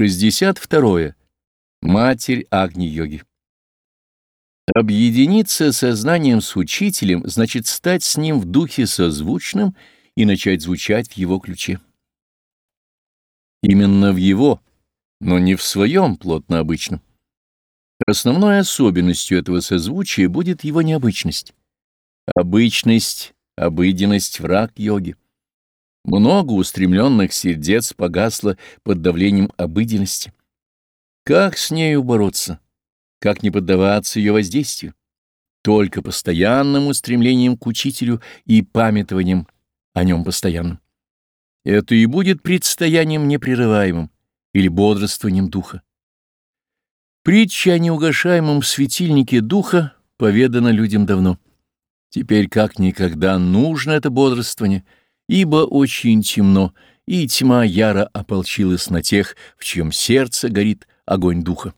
62. Матерь Агни-йоги. Объединиться сознанием с учителем значит стать с ним в духе созвучным и начать звучать в его ключе. Именно в его, но не в своем плотно обычном. Основной особенностью этого созвучия будет его необычность. Обычность, обыденность — враг йоги. Много устремленных сердец погасло под давлением обыденности. Как с нею бороться? Как не поддаваться ее воздействию? Только постоянным устремлением к учителю и памятованием о нем постоянным. Это и будет предстоянием непрерываемым или бодрствованием духа. Притча о неугашаемом светильнике духа поведана людям давно. Теперь как никогда нужно это бодрствование — ибо очень темно, и тьма яро ополчилась на тех, в чьем сердце горит огонь духа.